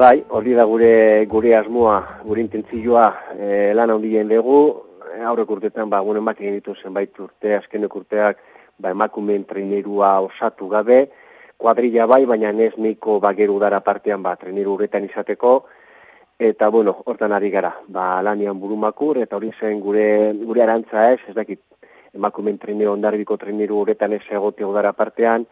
Bai, hori da gure gure asmoa, gure intentzioa e, lan handien dugu, aurrek urtetan, ba, gunen bak egin ditu zenbait urte, azkenek urteak, ba, emakumeen trainerua osatu gabe, kuadrilla bai, baina ez neiko bageru dara partean, ba, traineru urretan izateko, eta, bueno, hortan ari gara, ba, lanian burumakur, eta hori zen gure, gure arantza ez, ez dakit, emakumeen traineru ondarbiko traineru urretan ez egote udara partean,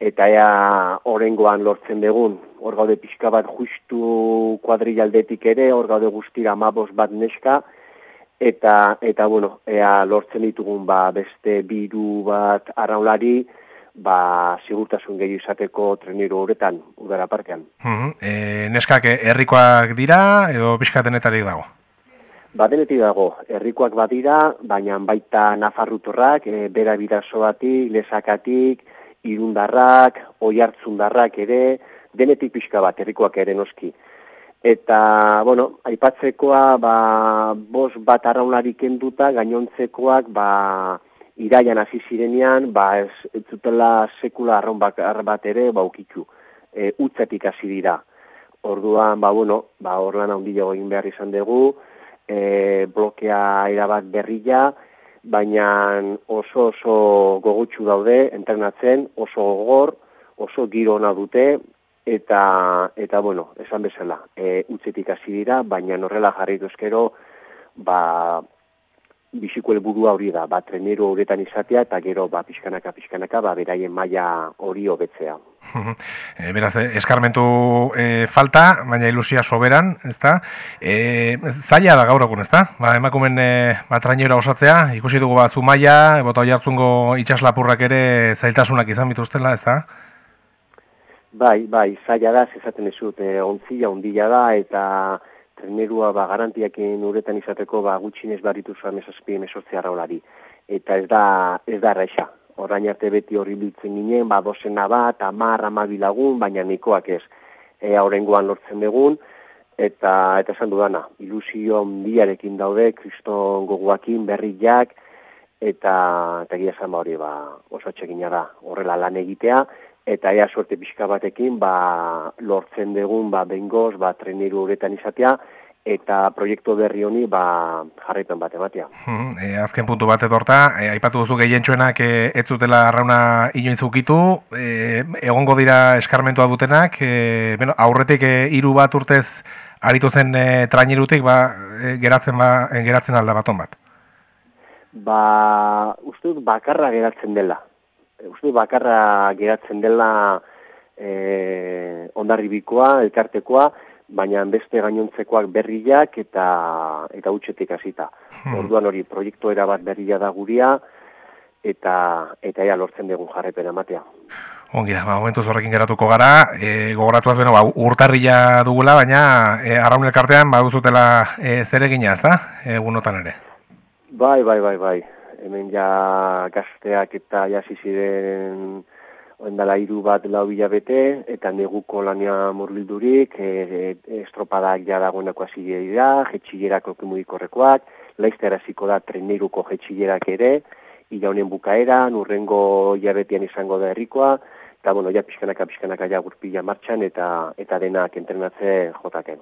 eta ea orengoan lortzen dugun, hor gaude pixka bat justu kuadrilaldetik ere, hor gaude guztira amabos bat neska, eta, eta bueno, ea lortzen ditugun ba, beste biru bat arraulari, ba, sigurtasun gehi izateko treniru horretan, udara parkean. Mm e, neskak herrikoak dira, edo pixka denetarik dago? Ba, denetik dago, herrikoak badira, baina baita nafarrutorrak, e, bera bidazoatik, lesakatik, irundarrak, oiartzundarrak ere, denetik pixka bat, herrikoak ere noski. Eta, bueno, aipatzekoa, ba, bos bat arraunlarik enduta, gainontzekoak, ba, iraian hasi zirenean, ba, ez, ez zutela sekula arraun bat ere, ba, ukitu, e, utzetik hasi dira. Orduan, ba, bueno, ba, orlan handiago egin behar izan dugu, e, blokea erabat berrila, baina oso oso gogutsu daude entrenatzen, oso gogor, oso giro ona dute eta eta bueno, esan bezala, e, utzetik hasi dira, baina horrela jarri duzkero, ba biziko helburua hori da, ba trenero horretan izatea eta gero ba pizkanaka pizkanaka ba beraien maila hori hobetzea. e, beraz, eh, eskarmentu e, falta, baina ilusia soberan, ezta? Eh, zaila da gaur egun, ezta? Ba, emakumen e, ba trainera osatzea, ikusi dugu ba zumaia, bota oihartzungo itsaslapurrak ere zailtasunak izan bituztela, ezta? Bai, bai, zaila da, esaten ezut, e, ontzia, ondila da, eta trenerua ba, garantiakin uretan izateko ba, gutxinez barritu zuen mesazpi emesortzea raulari. Eta ez da, ez da raixa. Horrain arte beti horri biltzen ginen, ba, dozena bat, amar, amabilagun, baina nikoak ez. E, horrengoan lortzen dugun, eta eta esan dudana, ilusio ondiarekin daude, kriston goguakin, berriak, eta eta gira ba hori ba, oso txekina da horrela lan egitea, eta ea suerte pixka batekin ba, lortzen dugun ba, bengoz ba, treniru horretan izatea, eta proiektu berri honi ba, jarraipen bat ematea. Hmm, e, azken puntu bat edorta, e, aipatu duzu gehientsuenak e, ez zutela arrauna inoizukitu, e, egongo dira eskarmentua dutenak, e, bueno, aurretik e, hiru bat urtez aritu zen e, trainerutik ba, e, geratzen, ba, e, geratzen alda baton bat. Ba, uste dut bakarra geratzen dela uste bakarra geratzen dela e, ondarribikoa, elkartekoa, baina beste gainontzekoak berriak eta eta utxetik hasita. Hmm. Orduan hori proiektu bat berria da guria eta eta ja lortzen dugun jarrepen ematea. Ongi da, ba, momentu zorrekin geratuko gara, e, gogoratuaz beno, ba, urtarrila dugula, baina e, arraun elkartean, ba, duzutela e, ez da, egunotan ere? Bai, bai, bai, bai hemen ja gazteak eta jasi ziren oendala hiru bat lau bete, eta neguko lania murbildurik, e, e, estropadak ja dagoeneko hasi dira, jetxilerak horrekoak, laizte eraziko da treneruko jetxilerak ere, ila honen bukaera, nurrengo jabetean izango da herrikoa, eta bueno, ja pixkanaka pixkanaka ja gurpila martxan eta eta denak entrenatze jotaken.